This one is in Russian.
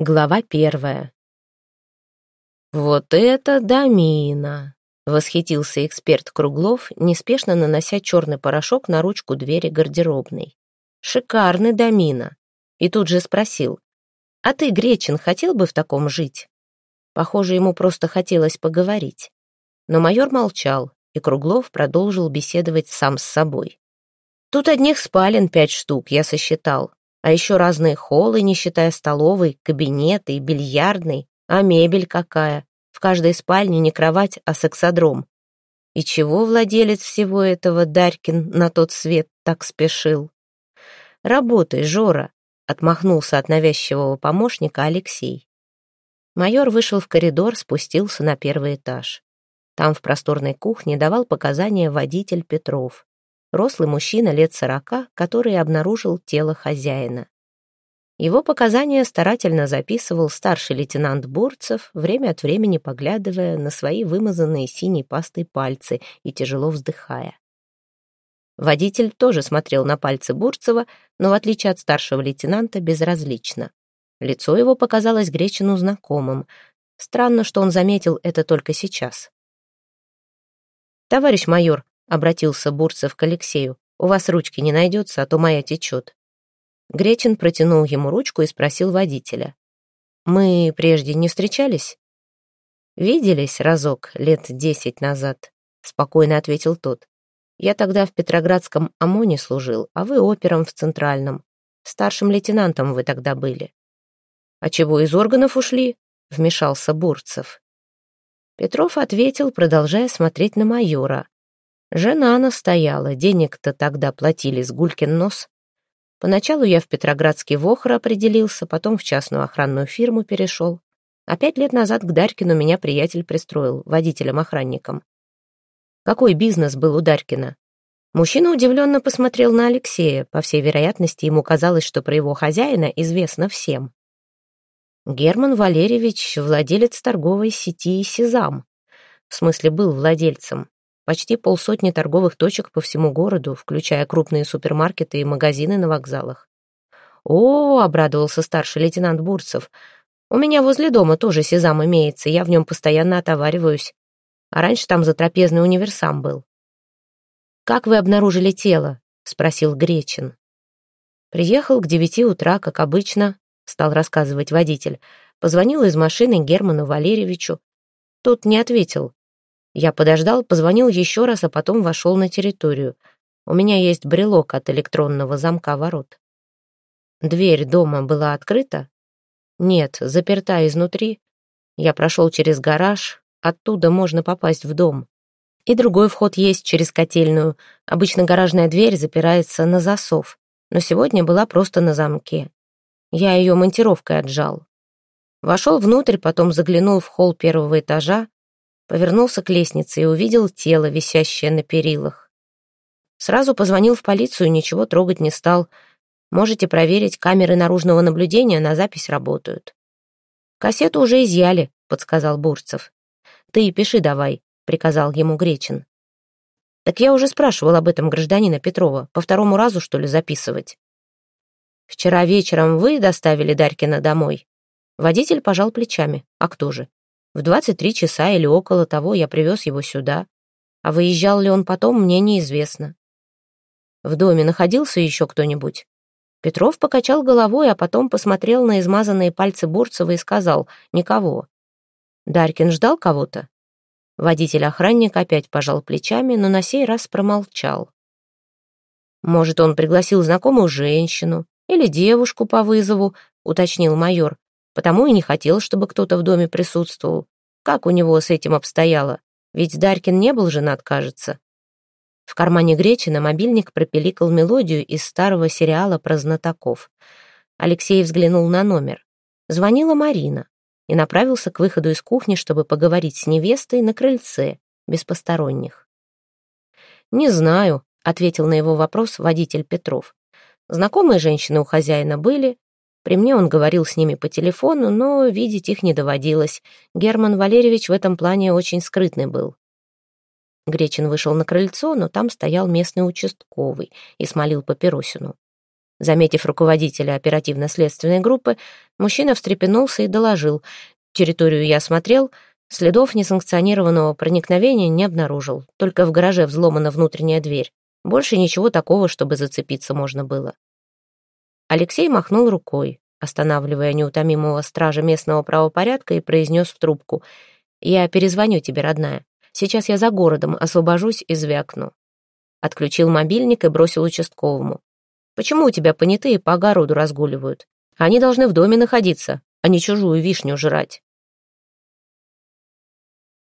Глава первая. «Вот это домина!» — восхитился эксперт Круглов, неспешно нанося черный порошок на ручку двери гардеробной. «Шикарный домина!» И тут же спросил. «А ты, Гречин, хотел бы в таком жить?» Похоже, ему просто хотелось поговорить. Но майор молчал, и Круглов продолжил беседовать сам с собой. «Тут одних спален пять штук, я сосчитал а еще разные холлы, не считая столовой, кабинеты и бильярдной, а мебель какая. В каждой спальне не кровать, а сексодром. И чего владелец всего этого Дарькин на тот свет так спешил? «Работай, Жора», — отмахнулся от навязчивого помощника Алексей. Майор вышел в коридор, спустился на первый этаж. Там в просторной кухне давал показания водитель Петров рослый мужчина лет сорока, который обнаружил тело хозяина. Его показания старательно записывал старший лейтенант Бурцев, время от времени поглядывая на свои вымазанные синей пастой пальцы и тяжело вздыхая. Водитель тоже смотрел на пальцы Бурцева, но, в отличие от старшего лейтенанта, безразлично. Лицо его показалось Гречину знакомым. Странно, что он заметил это только сейчас. «Товарищ майор», — обратился Бурцев к Алексею. «У вас ручки не найдется, а то моя течет». Гречин протянул ему ручку и спросил водителя. «Мы прежде не встречались?» «Виделись разок лет десять назад», — спокойно ответил тот. «Я тогда в Петроградском ОМОНе служил, а вы опером в Центральном. Старшим лейтенантом вы тогда были». «А чего из органов ушли?» — вмешался Бурцев. Петров ответил, продолжая смотреть на майора. Жена настояла, денег-то тогда платили с гулькин нос. Поначалу я в Петроградский вохр определился, потом в частную охранную фирму перешел. А пять лет назад к Дарькину меня приятель пристроил, водителем-охранником. Какой бизнес был у Дарькина? Мужчина удивленно посмотрел на Алексея. По всей вероятности, ему казалось, что про его хозяина известно всем. Герман Валерьевич — владелец торговой сети «Сезам». В смысле, был владельцем. Почти полсотни торговых точек по всему городу, включая крупные супермаркеты и магазины на вокзалах. «О!» — обрадовался старший лейтенант Бурцев. «У меня возле дома тоже сезам имеется, я в нем постоянно отовариваюсь. А раньше там затрапезный универсам был». «Как вы обнаружили тело?» — спросил Гречин. «Приехал к девяти утра, как обычно», — стал рассказывать водитель. Позвонил из машины Герману Валерьевичу. Тот не ответил. Я подождал, позвонил еще раз, а потом вошел на территорию. У меня есть брелок от электронного замка ворот. Дверь дома была открыта? Нет, заперта изнутри. Я прошел через гараж, оттуда можно попасть в дом. И другой вход есть через котельную. Обычно гаражная дверь запирается на засов, но сегодня была просто на замке. Я ее монтировкой отжал. Вошел внутрь, потом заглянул в холл первого этажа, Повернулся к лестнице и увидел тело, висящее на перилах. Сразу позвонил в полицию, ничего трогать не стал. Можете проверить, камеры наружного наблюдения на запись работают. «Кассету уже изъяли», — подсказал Бурцев. «Ты пиши давай», — приказал ему Гречин. «Так я уже спрашивал об этом гражданина Петрова. По второму разу, что ли, записывать?» «Вчера вечером вы доставили Дарькина домой?» Водитель пожал плечами. «А кто же?» В 23 часа или около того я привез его сюда. А выезжал ли он потом, мне неизвестно. В доме находился еще кто-нибудь? Петров покачал головой, а потом посмотрел на измазанные пальцы Бурцева и сказал «Никого». Дарькин ждал кого-то? Водитель-охранник опять пожал плечами, но на сей раз промолчал. «Может, он пригласил знакомую женщину или девушку по вызову», — уточнил майор. Потому и не хотел, чтобы кто-то в доме присутствовал. Как у него с этим обстояло? Ведь Дарькин не был женат, кажется. В кармане Гречина мобильник пропеликал мелодию из старого сериала про знатоков. Алексей взглянул на номер. Звонила Марина и направился к выходу из кухни, чтобы поговорить с невестой на крыльце, без посторонних. «Не знаю», — ответил на его вопрос водитель Петров. Знакомые женщины у хозяина были, при мне он говорил с ними по телефону, но видеть их не доводилось. Герман Валерьевич в этом плане очень скрытный был. Гречин вышел на крыльцо, но там стоял местный участковый и смолил папиросину. Заметив руководителя оперативно-следственной группы, мужчина встрепенулся и доложил. Территорию я осмотрел, следов несанкционированного проникновения не обнаружил. Только в гараже взломана внутренняя дверь. Больше ничего такого, чтобы зацепиться можно было. Алексей махнул рукой, останавливая неутомимого стража местного правопорядка и произнес в трубку. «Я перезвоню тебе, родная. Сейчас я за городом освобожусь и звякну». Отключил мобильник и бросил участковому. Почему у тебя понятые по огороду разгуливают? Они должны в доме находиться, а не чужую вишню жрать.